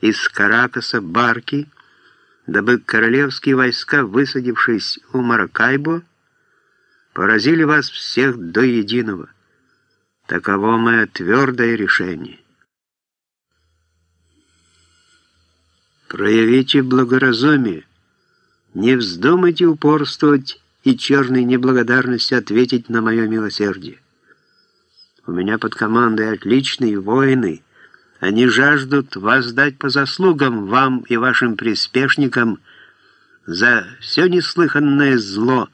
из Каракаса барки, дабы королевские войска, высадившись у Маракайбо, поразили вас всех до единого. Таково мое твердое решение. Проявите благоразумие, не вздумайте упорствовать и черной неблагодарности ответить на мое милосердие. У меня под командой отличные воины, они жаждут воздать по заслугам вам и вашим приспешникам за все неслыханное зло,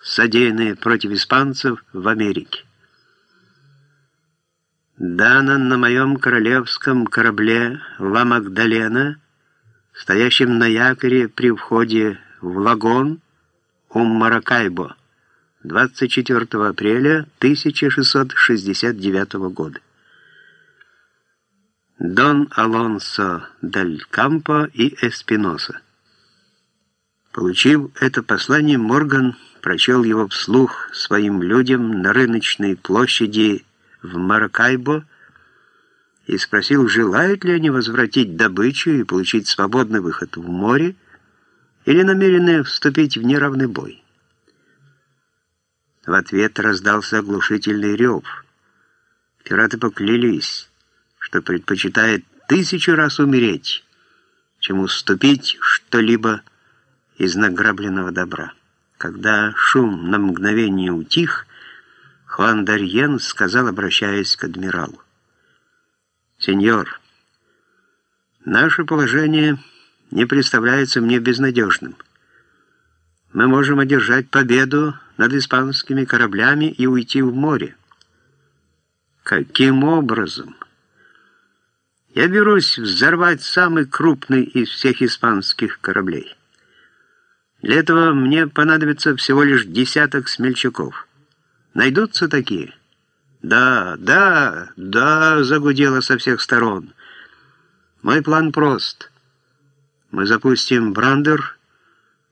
содеянное против испанцев в Америке. Дано на моем королевском корабле «Ла Магдалена», стоящем на якоре при входе в лагон у Маракайбо, 24 апреля 1669 года. Дон Алонсо Дель Кампо и Эспиноса. Получив это послание, Морган прочел его вслух своим людям на рыночной площади в Маракайбо и спросил, желают ли они возвратить добычу и получить свободный выход в море, или намерены вступить в неравный бой. В ответ раздался оглушительный рев. Пираты поклялись, что предпочитают тысячу раз умереть, чем уступить что-либо из награбленного добра. Когда шум на мгновение утих, Хуан Дарьен сказал, обращаясь к адмиралу, «Сеньор, наше положение не представляется мне безнадежным» мы можем одержать победу над испанскими кораблями и уйти в море. Каким образом? Я берусь взорвать самый крупный из всех испанских кораблей. Для этого мне понадобится всего лишь десяток смельчаков. Найдутся такие? Да, да, да, загудело со всех сторон. Мой план прост. Мы запустим брандер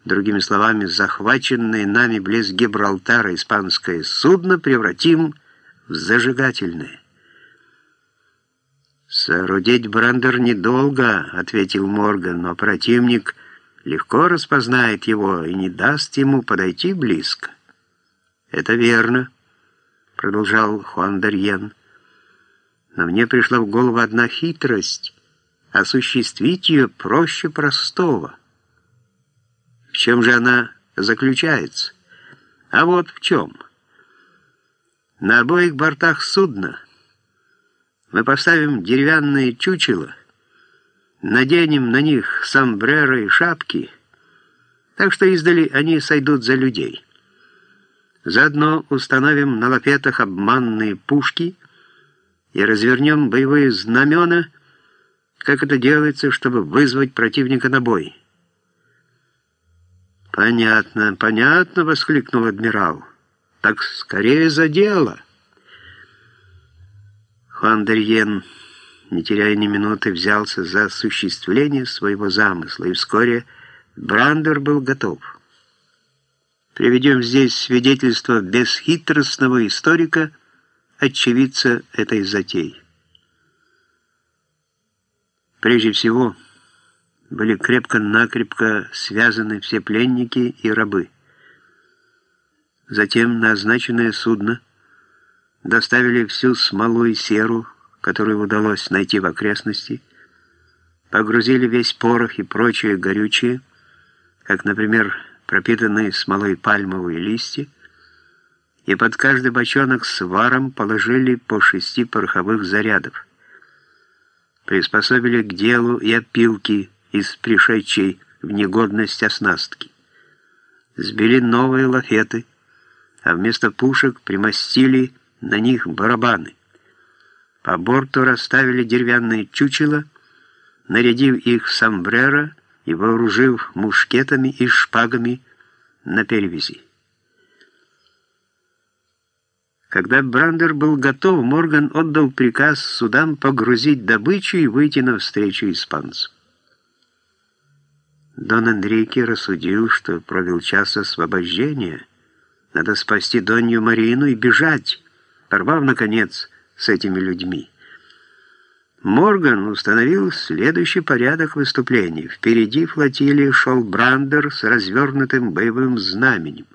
Другими словами, захваченное нами близ Гибралтара испанское судно превратим в зажигательное. «Соорудить брандер недолго», — ответил Морган, «но противник легко распознает его и не даст ему подойти близко». «Это верно», — продолжал Хуан Дарьен. «Но мне пришла в голову одна хитрость. Осуществить ее проще простого». В чем же она заключается? А вот в чем. На обоих бортах судна мы поставим деревянные чучела, наденем на них сомбреро и шапки, так что издали они сойдут за людей. Заодно установим на лафетах обманные пушки и развернем боевые знамена, как это делается, чтобы вызвать противника на бой. «Понятно, понятно!» — воскликнул адмирал. «Так скорее за дело!» Хуан не теряя ни минуты, взялся за осуществление своего замысла, и вскоре Брандер был готов. Приведем здесь свидетельство бесхитростного историка, очевидца этой затеи. Прежде всего, были крепко-накрепко связаны все пленники и рабы. Затем на означенное судно доставили всю смолу и серу, которую удалось найти в окрестности, погрузили весь порох и прочее горючее, как, например, пропитанные смолой пальмовые листья, и под каждый бочонок с варом положили по шести пороховых зарядов. Приспособили к делу и опилки, из пришедшей в негодность оснастки. Сбили новые лафеты, а вместо пушек примостили на них барабаны. По борту расставили деревянные чучела, нарядив их сомбреро и вооружив мушкетами и шпагами на перевязи. Когда Брандер был готов, Морган отдал приказ судам погрузить добычу и выйти навстречу испанцам. Дон Энрике рассудил, что провел час освобождения. Надо спасти Донью Марину и бежать, порвав, наконец, с этими людьми. Морган установил следующий порядок выступлений. Впереди флотилии шел Брандер с развернутым боевым знаменем.